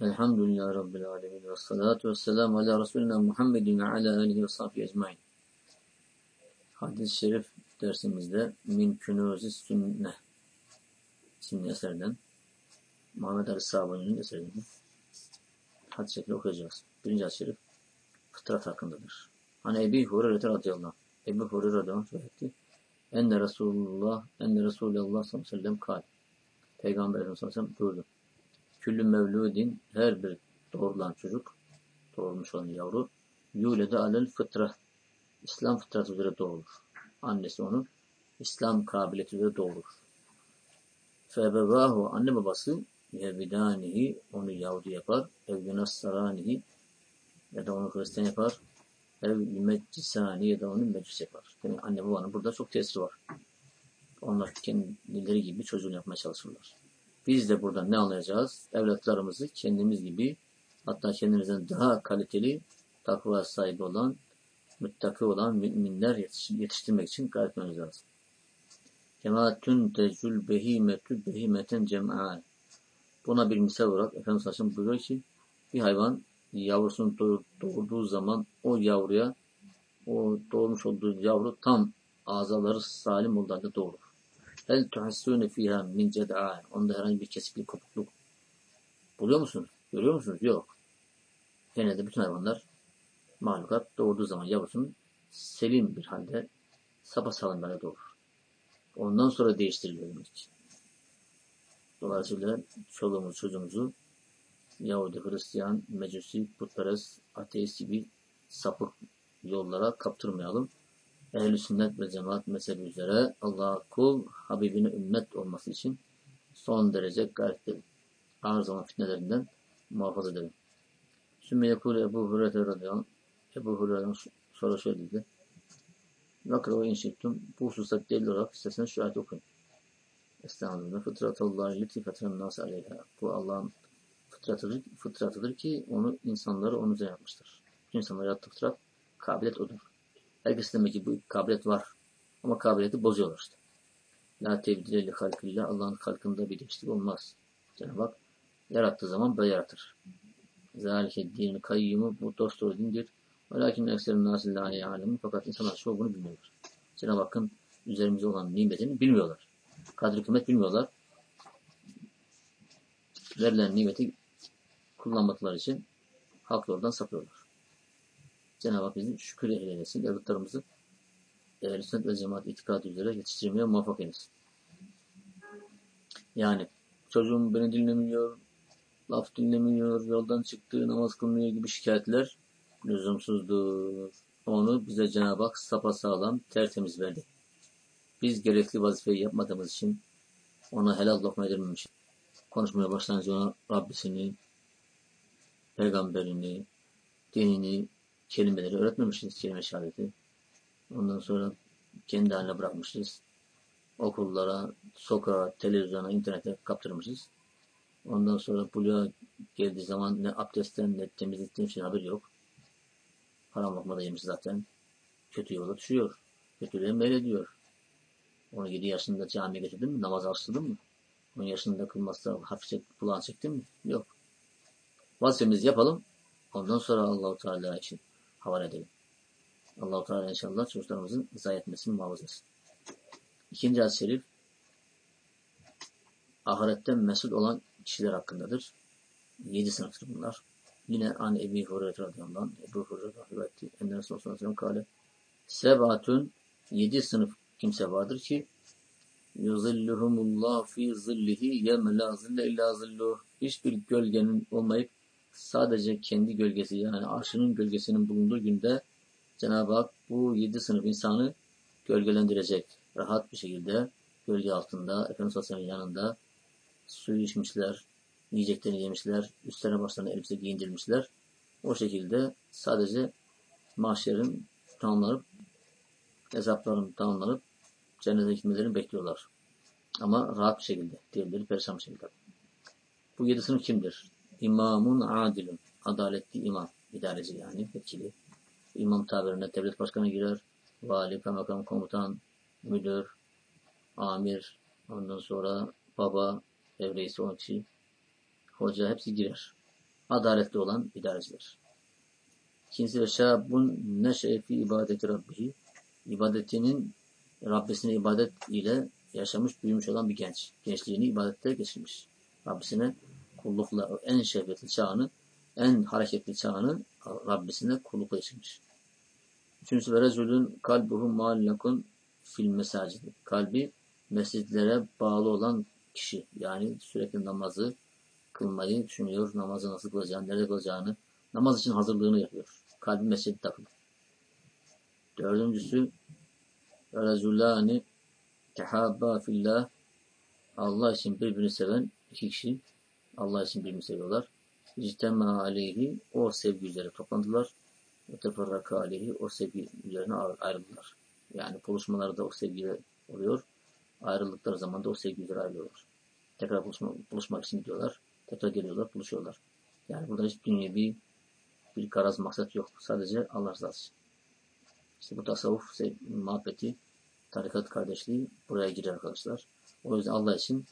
Elhamdülillahi Rabbil alemin. Ve salatu ve selamu ala Resulina Muhammedin ve ala alihi ve sahbihi ecmain. Hadis-i şerif dersimizde Min Künûz-i Sünne isimli eserden Muhammed Ali Sabuni'nin eserinden hadis-i okuyacağız. Birinci hadis-i şerif fıtrat hakkındadır. Hani Ebi Hureyre radıyallahu anh. Ebu Hureyre radıyallahu anh. Enne Resulullah, enne Resulullah sallallahu aleyhi ve sellem kal. Peygamber Efendimiz sallallahu aleyhi ve sellem buyurdu. Küllü mevludin her bir doğrulan çocuk, doğurmuş olan yavru, yulede alel fıtra. İslam fıtratı üzere doğurur. Annesi onu İslam kabiliyeti üzere doğurur. Febevahu anne babası yevvidanihi onu Yahudi yapar, ev yunassaranihi ya da onu Hristiyan yapar, ev yümeccisani ya da onu meclis yapar. Yani anne babanın burada çok tesiri var. Onlar kendileri gibi çocuğunu yapmaya çalışırlar. Biz de burada ne anlayacağız? Evlatlarımızı kendimiz gibi hatta kendimizden daha kaliteli takva sahibi olan, müttaki olan müminler yetiştirmek için gayret etmemiz lazım. Kema tüntecül behimetü behimeten cem'a. Buna bir misal olarak Efendimiz Aleyhisselam buyuruyor ki bir hayvan yavrusunu doğurduğu zaman o yavruya o doğmuş olduğu yavru tam azaları salim olduğu halde doğurur. Hel tuhassune fiha min ced'a. Onda herhangi bir kesiklik, kopukluk buluyor musunuz? Görüyor musunuz? Yok. Genelde bütün hayvanlar mahlukat doğurduğu zaman yavrusunu selim bir halde sapasağlam halde doğurur. Ondan sonra değiştiriliyor demek. Dolayısıyla çoluğumuz çocuğumuzu Yahudi, Hristiyan, Mecusi, Putperest, Ateist gibi sapık yollara kaptırmayalım. Ehl-i sünnet ve cemaat mezhebi üzere Allah'a kul, Habibine ümmet olması için son derece gayret edelim. Ağır zaman fitnelerinden muhafaza edelim. Sümme yekûle Ebu Hureyre radıyallahu Ebu Hureyre'den sonra şöyle dedi. Vakra ve inşittum. Bu hususta delil olarak isterseniz şu ayeti okuyun. Estağfurullah. Fıtratallahi lütfi fetren nas aleyha. Bu Allah'ın fıtratıdır, fıtratıdır ki onu insanları onun üzerine yapmıştır. İnsanları yarattığı fıtrat kabiliyet odur. Herkes demek ki bu kabiliyet var. Ama kabiliyeti bozuyorlar işte. La tebdile li halkillah. Allah'ın halkında bir değişiklik olmaz. Cenab-ı Hak yarattığı zaman böyle yaratır. Zalike dinin kayyumu bu dost doğru dindir. Velakin ekserin nasil la ya'lemu. Fakat insanlar çoğu bunu bilmiyorlar. Cenab-ı Hakk'ın üzerimize olan nimetini bilmiyorlar. Kadri kıymet bilmiyorlar. Verilen nimeti kullanmadıkları için hak yoldan sapıyorlar. Cenab-ı Hak bizi şükür eylesin. Evlatlarımızı ehl sünnet ve cemaat itikadı üzere yetiştirmeye muvaffak eylesin. Yani çocuğum beni dinlemiyor, laf dinlemiyor, yoldan çıktığı namaz kılmıyor gibi şikayetler lüzumsuzdur. Onu bize Cenab-ı Hak sapasağlam, tertemiz verdi. Biz gerekli vazifeyi yapmadığımız için ona helal lokma edilmemiş. Konuşmaya başlayınca ona Rabbisini, peygamberini, dinini, kelimeleri öğretmemişiz, kelime şehadeti. Ondan sonra kendi haline bırakmışız. Okullara, sokağa, televizyona, internete kaptırmışız. Ondan sonra buluğa geldiği zaman ne abdestten ne temizlikten için haber yok. Haram lokma zaten. Kötü yola düşüyor. Kötülüğe meylediyor. 17 yaşında camiye getirdin mi? Namaz arşladın mı? 10 yaşında kılmazsa hafifçe kulağını çektin mi? Yok. Vazifemizi yapalım. Ondan sonra Allahu Teala için havale edelim. Allah-u Teala inşallah çocuklarımızın zayi etmesini muhafaza etsin. İkinci hadis-i şerif ahiretten mesul olan kişiler hakkındadır. Yedi sınıftır bunlar. Yine an Ebi Hureyre radıyallahu Ebu Hureyre radıyallahu anh, Ender sallallahu Sebatun, yedi sınıf kimse vardır ki, yuzilluhumullah fi zillihi yevme la zille illa zilluh. Hiçbir gölgenin olmayıp sadece kendi gölgesi yani arşının gölgesinin bulunduğu günde Cenab-ı Hak bu yedi sınıf insanı gölgelendirecek. Rahat bir şekilde gölge altında Efendimiz Aleyhisselam'ın yanında suyu içmişler, yiyeceklerini yemişler, üstlerine başlarına elbise giyindirmişler. O şekilde sadece mahşerin tamamlanıp hesapların tamamlanıp cennete gitmelerini bekliyorlar. Ama rahat bir şekilde, diğerleri perişan bir şekilde. Bu yedi sınıf kimdir? İmamun adilun. Adaletli imam. idareci yani. Vekili. İmam tabirine devlet başkanı girer. Vali, kaymakam, komutan, müdür, amir, Ondan sonra baba, ev reisi 10 kişi, hoca hepsi girer. Adaletli olan idareciler. İkincisi ve şabun neşe fi ibadeti rabbihi. İbadetinin Rabbisine ibadet ile yaşamış, büyümüş olan bir genç. Gençliğini ibadette geçirmiş. Rabbisine kullukla en şehvetli çağını, en hareketli çağını Rabbisine kullukla geçirmiş. Üçüncüsü ve rezulün kalbuhu muallakun fil mesacidi. Kalbi mescidlere bağlı olan kişi. Yani sürekli namazı kılmayı düşünüyor. Namazı nasıl kılacağını, nerede kılacağını, namaz için hazırlığını yapıyor. Kalbi mescid takılı. Dördüncüsü Rezulani tehabba fillah Allah için birbirini seven iki kişi Allah için birbirini seviyorlar. İctemâ aleyhi o sevgi üzere toplandılar. Ve aleyhi o sevgi üzerine ayrıldılar. Yani buluşmalarda o sevgi oluyor. Ayrıldıkları zaman da o sevgi üzere ayrılıyorlar. Tekrar buluşma, buluşmak için gidiyorlar. Tekrar geliyorlar, buluşuyorlar. Yani burada hiç dünyevi bir garaz maksat yok. Sadece Allah rızası için. İşte bu tasavvuf muhabbeti, tarikat kardeşliği buraya girer arkadaşlar. O yüzden Allah için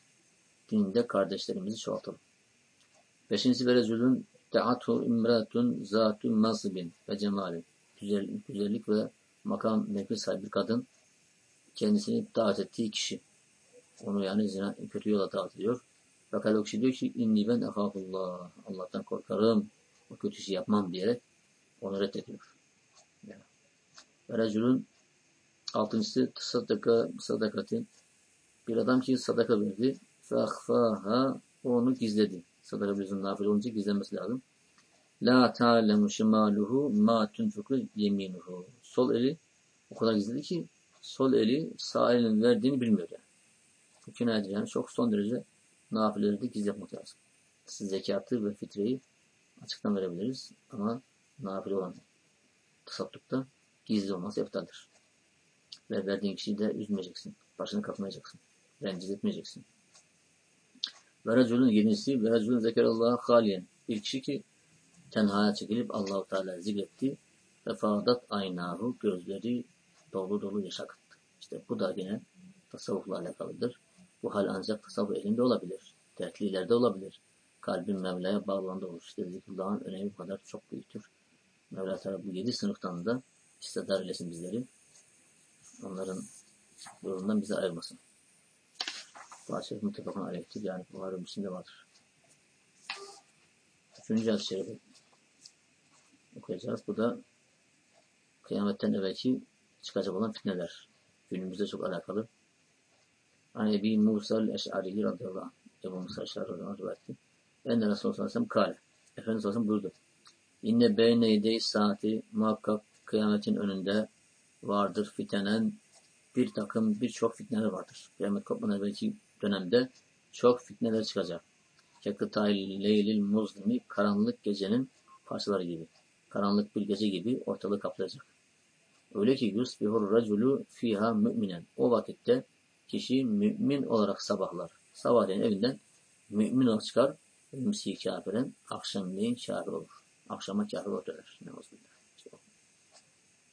dininde kardeşlerimizi çoğaltalım. Beşincisi ve rezulun te'atu imratun zatun mazibin ve cemali. Güzel, güzellik ve makam mevki sahibi bir kadın kendisini davet ettiği kişi. Onu yani zina, kötü yola davet ediyor. Fakat o kişi diyor ki inni ben ehafullah. Allah'tan korkarım. O kötü şey yapmam diyerek onu reddediyor. Yani. Ve rezulun altıncısı sadaka, sadakati. Bir adam ki sadaka verdi. Fahfaha onu gizledi. Sadaka biliyorsun nafile olunca gizlenmesi lazım. La ta'lemu şimaluhu ma tunfuku yeminuhu. Sol eli o kadar gizledi ki sol eli sağ elinin verdiğini bilmiyor yani. Bu kinayedir yani çok son derece nafileleri de gizli yapmak lazım. Siz zekatı ve fitreyi açıktan verebiliriz ama nafile olan tasaddukta gizli olması eftaldir. Ve verdiğin kişiyi de üzmeyeceksin. Başını kapmayacaksın. Rencide etmeyeceksin. Ve raculun yedinci ve raculun zekerallah'a haliyen. Bir kişi ki tenhaya çekilip Allahu Teala zikretti ve fadat aynahu gözleri dolu dolu yaş akıttı. İşte bu da yine tasavvufla alakalıdır. Bu hal ancak tasavvuf elinde olabilir. Dertlilerde olabilir. Kalbin Mevla'ya bağlandı olur. İşte zikrullahın önemi bu kadar çok büyüktür. Mevla Teala bu yedi sınıftan da istedar eylesin bizleri. Onların yolundan bizi ayırmasın. Hadis mutlaka aleyhtir. Yani Buhari Müslim'de vardır. Üçüncü hadis-i şerifi okuyacağız. Bu da kıyametten evvelki çıkacak olan fitneler. Günümüzde çok alakalı. Hani Ebi Musa el-Eş'ari radıyallahu anh. Ebu Musa el-Eş'ari radıyallahu anh rivayet etti. Ben de Resulullah sallallahu aleyhi ve sellem kâle. Efendimiz sallallahu buyurdu. İnne beyne saati muhakkak kıyametin önünde vardır fitenen bir takım birçok fitneler vardır. Kıyamet kopmadan evvelki dönemde çok fitneler çıkacak. Kekıtay leylil muzlimi karanlık gecenin parçaları gibi. Karanlık bir gece gibi ortalığı kaplayacak. Öyle ki yusbihur raculu fiha müminen. O vakitte kişi mümin olarak sabahlar. Sabahleyin evinden mümin olarak çıkar. Ümsi kafiren akşamleyin kafir olur. Akşama kafir olur der. İşte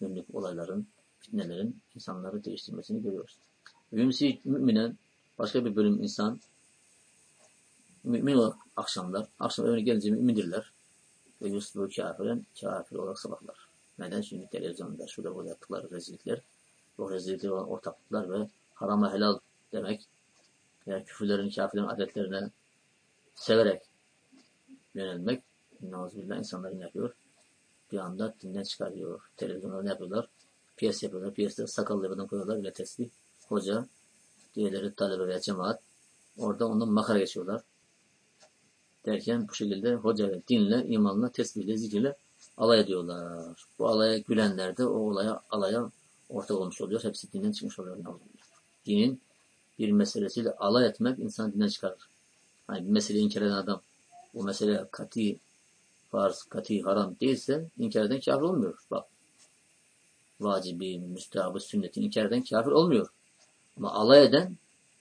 günlük olayların, fitnelerin insanları değiştirmesini görüyoruz. Ümsi müminen başka bir bölüm insan mümin olarak akşamlar. Akşam evine gelince mümindirler. Ve yusbu kafiren kafir olarak sabahlar. Neden? Çünkü televizyonda şurada burada yaptıkları rezillikler, o rezillikler olan ortaklıklar ve harama helal demek, yani küfürlerin, kafirlerin adetlerine severek yönelmek, Nauzubillah insanların yapıyor. Bir anda dinden çıkarıyor. Televizyonda ne yapıyorlar? Piyas yapıyorlar. Piyasada sakallı yerden koyuyorlar. Bile tesbih. Hoca, diğerleri talebe veya cemaat. Orada ondan makara geçiyorlar. Derken bu şekilde hoca ve dinle, imanla, tesbihle, zikirle alay ediyorlar. Bu alaya gülenler de o olaya alaya ortak olmuş oluyor. Hepsi dinden çıkmış oluyor. Dinin bir meselesiyle alay etmek insan dinden çıkarır. Hani bir meseleyi inkar eden adam bu mesele kati farz, kati haram değilse inkar eden kafir olmuyor. Bak vacibi, müstehabı, sünneti inkar eden kafir olmuyor. Ama alay eden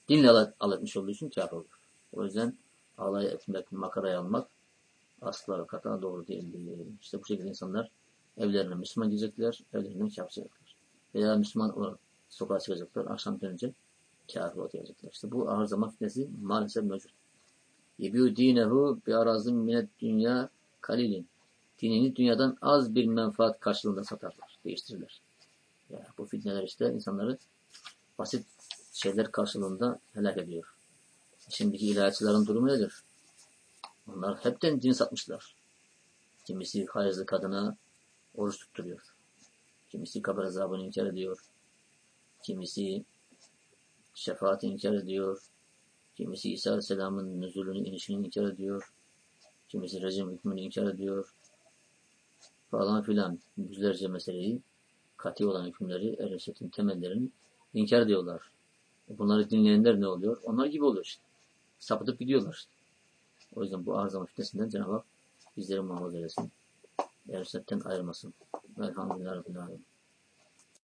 dinle alay, alay etmiş olduğu için kafir olur. O yüzden alay etmek, makaraya almak asla katına doğru değildir. İşte bu şekilde insanlar evlerine Müslüman gidecekler, evlerinden çıkacaklar. Veya Müslüman olarak sokağa çıkacaklar akşam dönünce ortaya çıkacaklar. İşte bu ağır zaman fitnesi maalesef mevcut. Yebiu dinehu bi arazın minet dünya kalilin. Dinini dünyadan az bir menfaat karşılığında satarlar, değiştirirler. Ya bu fitneler işte insanları basit şeyler karşılığında helak ediyor. Şimdiki ilahiyatçıların durumu nedir? Onlar hepten din satmışlar. Kimisi hayızlı kadına oruç tutturuyor. Kimisi kabir azabını inkar ediyor. Kimisi şefaati inkar ediyor. Kimisi İsa Aleyhisselam'ın nüzulünü, inişini inkar ediyor. Kimisi rejim hükmünü inkar ediyor. Falan filan yüzlerce meseleyi, kati olan hükümleri, ehl temellerini inkar ediyorlar. Bunları dinleyenler ne oluyor? Onlar gibi oluyor işte. Sapıtıp gidiyorlar işte. O yüzden bu arz zaman fitnesinden Cenab-ı Hak bizleri muhafaza eylesin. Ehl-i ayırmasın. Velhamdülillah Rabbil Alemin.